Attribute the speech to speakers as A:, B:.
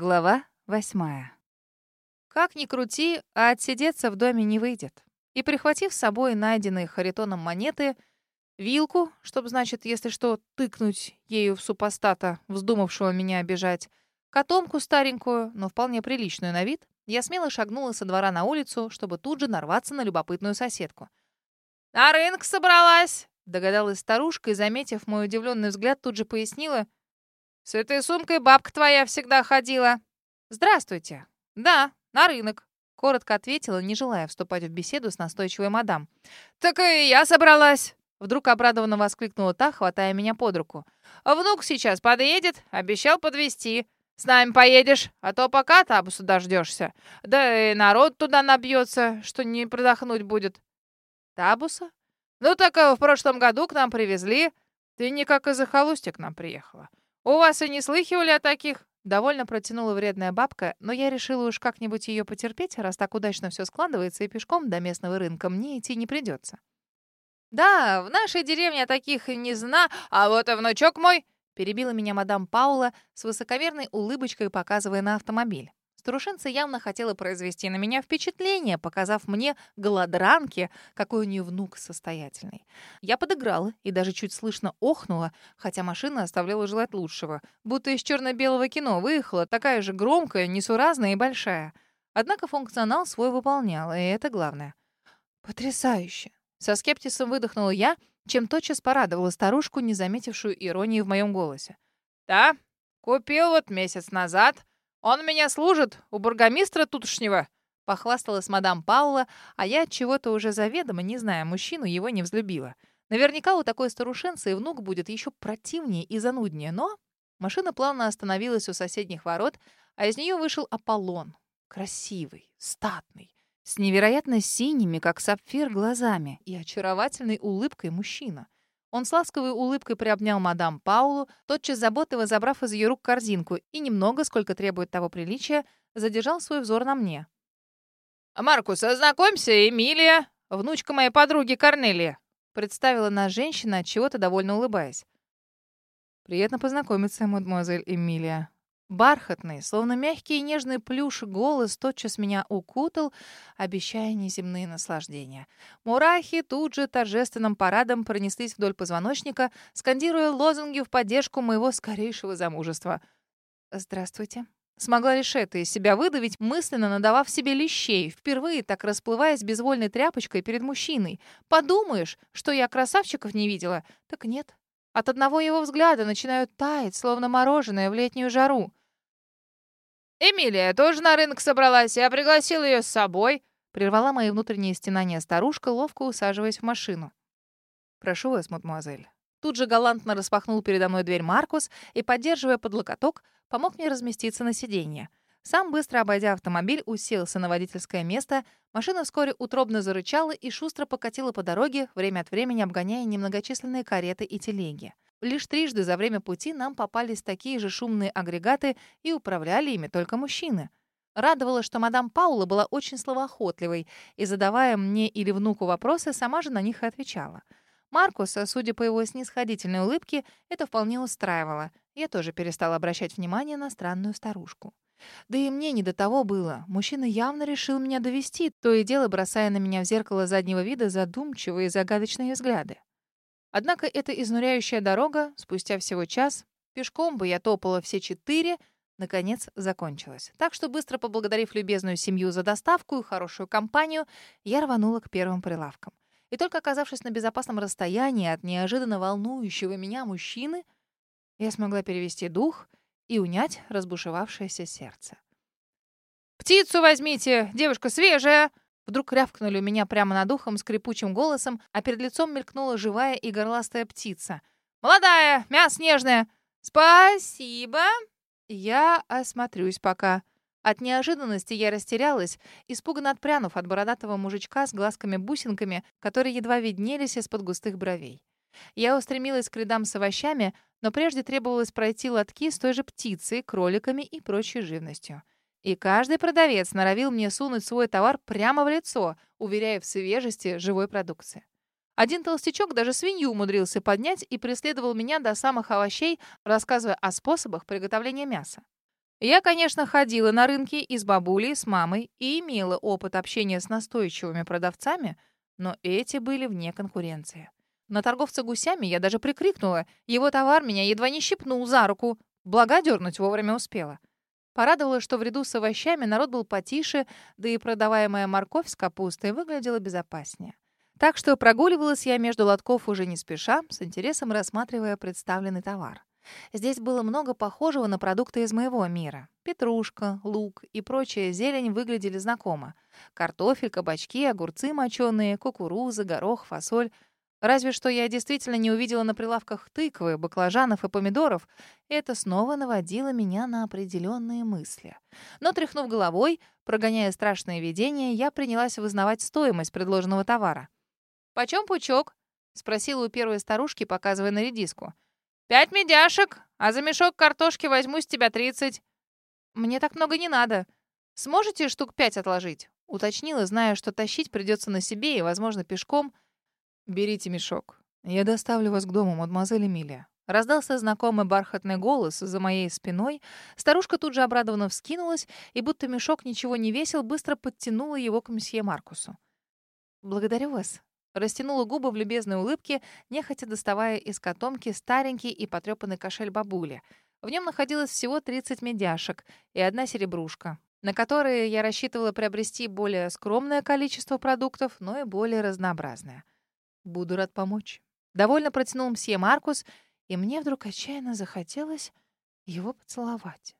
A: Глава восьмая. Как ни крути, а отсидеться в доме не выйдет. И прихватив с собой найденные Харитоном монеты, вилку, чтобы, значит, если что, тыкнуть ею в супостата, вздумавшего меня обижать, котомку старенькую, но вполне приличную на вид, я смело шагнула со двора на улицу, чтобы тут же нарваться на любопытную соседку. «На рынок собралась!» — догадалась старушка и, заметив мой удивленный взгляд, тут же пояснила — с этой сумкой бабка твоя всегда ходила. Здравствуйте. Да, на рынок. Коротко ответила, не желая вступать в беседу с настойчивой мадам. «Так и я собралась!» Вдруг обрадованно воскликнула та, хватая меня под руку. «Внук сейчас подъедет, обещал подвезти. С нами поедешь, а то пока табусу дождешься. Да и народ туда набьется, что не продохнуть будет». «Табуса?» «Ну так э, в прошлом году к нам привезли. Ты не как из захолустья к нам приехала. «У вас и не слыхивали о таких?» Довольно протянула вредная бабка, но я решила уж как-нибудь ее потерпеть, раз так удачно все складывается, и пешком до местного рынка мне идти не придется. «Да, в нашей деревне таких не зна, а вот и внучок мой!» перебила меня мадам Паула с высокомерной улыбочкой, показывая на автомобиль. Старушенца явно хотела произвести на меня впечатление, показав мне голодранки, какой у нее внук состоятельный. Я подыграла и даже чуть слышно охнула, хотя машина оставляла желать лучшего, будто из черно-белого кино выехала, такая же громкая, несуразная и большая. Однако функционал свой выполняла, и это главное. «Потрясающе!» Со скептисом выдохнула я, чем тотчас порадовала старушку, не заметившую иронии в моем голосе. «Да, купил вот месяц назад», «Он меня служит у бургомистра тутошнего», — похвасталась мадам Паула, а я чего-то уже заведомо, не зная мужчину, его не взлюбила. Наверняка у такой старушенцы и внук будет еще противнее и зануднее, но... Машина плавно остановилась у соседних ворот, а из нее вышел Аполлон. Красивый, статный, с невероятно синими, как сапфир, глазами и очаровательной улыбкой мужчина — он с ласковой улыбкой приобнял мадам Паулу, тотчас заботливо забрав из ее рук корзинку, и немного, сколько требует того приличия, задержал свой взор на мне. «Маркус, ознакомься, Эмилия, внучка моей подруги Корнелия», представила нас женщина, чего-то довольно улыбаясь. «Приятно познакомиться, мадемуазель Эмилия», Бархатный, словно мягкий и нежный плюш, голос тотчас меня укутал, обещая неземные наслаждения. Мурахи тут же торжественным парадом пронеслись вдоль позвоночника, скандируя лозунги в поддержку моего скорейшего замужества. «Здравствуйте». Смогла лишь это из себя выдавить, мысленно надавав себе лещей, впервые так расплываясь безвольной тряпочкой перед мужчиной. «Подумаешь, что я красавчиков не видела?» Так нет. От одного его взгляда начинают таять, словно мороженое в летнюю жару. «Эмилия тоже на рынок собралась, я пригласил ее с собой», прервала мои внутренние стенания старушка, ловко усаживаясь в машину. «Прошу вас, мадемуазель». Тут же галантно распахнул передо мной дверь Маркус и, поддерживая под локоток, помог мне разместиться на сиденье. Сам, быстро обойдя автомобиль, уселся на водительское место. Машина вскоре утробно зарычала и шустро покатила по дороге, время от времени обгоняя немногочисленные кареты и телеги. Лишь трижды за время пути нам попались такие же шумные агрегаты, и управляли ими только мужчины. Радовало, что мадам Паула была очень словоохотливой, и, задавая мне или внуку вопросы, сама же на них и отвечала. Маркуса, судя по его снисходительной улыбке, это вполне устраивало. Я тоже перестала обращать внимание на странную старушку. Да и мне не до того было. Мужчина явно решил меня довести, то и дело бросая на меня в зеркало заднего вида задумчивые и загадочные взгляды. Однако эта изнуряющая дорога, спустя всего час, пешком бы я топала все четыре, наконец закончилась. Так что, быстро поблагодарив любезную семью за доставку и хорошую компанию, я рванула к первым прилавкам. И только оказавшись на безопасном расстоянии от неожиданно волнующего меня мужчины, я смогла перевести дух и унять разбушевавшееся сердце. «Птицу возьмите! Девушка свежая!» Вдруг рявкнули у меня прямо над ухом скрипучим голосом, а перед лицом мелькнула живая и горластая птица. «Молодая, мяс нежное!» «Спасибо!» «Я осмотрюсь пока». От неожиданности я растерялась, испуганно отпрянув от бородатого мужичка с глазками-бусинками, которые едва виднелись из-под густых бровей. Я устремилась к рядам с овощами, но прежде требовалось пройти лотки с той же птицей, кроликами и прочей живностью. И каждый продавец норовил мне сунуть свой товар прямо в лицо, уверяя в свежести живой продукции. Один толстячок даже свинью умудрился поднять и преследовал меня до самых овощей, рассказывая о способах приготовления мяса. Я, конечно, ходила на рынки и с бабулей, и с мамой, и имела опыт общения с настойчивыми продавцами, но эти были вне конкуренции. На торговца гусями я даже прикрикнула. Его товар меня едва не щипнул за руку. Благо, дернуть вовремя успела. Порадовало, что в ряду с овощами народ был потише, да и продаваемая морковь с капустой выглядела безопаснее. Так что прогуливалась я между лотков уже не спеша, с интересом рассматривая представленный товар. Здесь было много похожего на продукты из моего мира. Петрушка, лук и прочая зелень выглядели знакомо. Картофель, кабачки, огурцы моченые, кукуруза, горох, фасоль. Разве что я действительно не увидела на прилавках тыквы, баклажанов и помидоров. Это снова наводило меня на определенные мысли. Но, тряхнув головой, прогоняя страшные видения, я принялась вызнавать стоимость предложенного товара. «Почем пучок?» — спросила у первой старушки, показывая на редиску. «Пять медяшек, а за мешок картошки возьму с тебя тридцать». «Мне так много не надо. Сможете штук пять отложить?» Уточнила, зная, что тащить придется на себе и, возможно, пешком. «Берите мешок. Я доставлю вас к дому, мадемуазель Эмилия». Раздался знакомый бархатный голос за моей спиной. Старушка тут же обрадованно вскинулась и, будто мешок ничего не весил, быстро подтянула его к мсье Маркусу. «Благодарю вас», Растянула губы в любезной улыбке, нехотя доставая из котомки старенький и потрепанный кошель бабули. В нем находилось всего 30 медяшек и одна серебрушка, на которые я рассчитывала приобрести более скромное количество продуктов, но и более разнообразное. Буду рад помочь. Довольно протянул мсье Маркус, и мне вдруг отчаянно захотелось его поцеловать.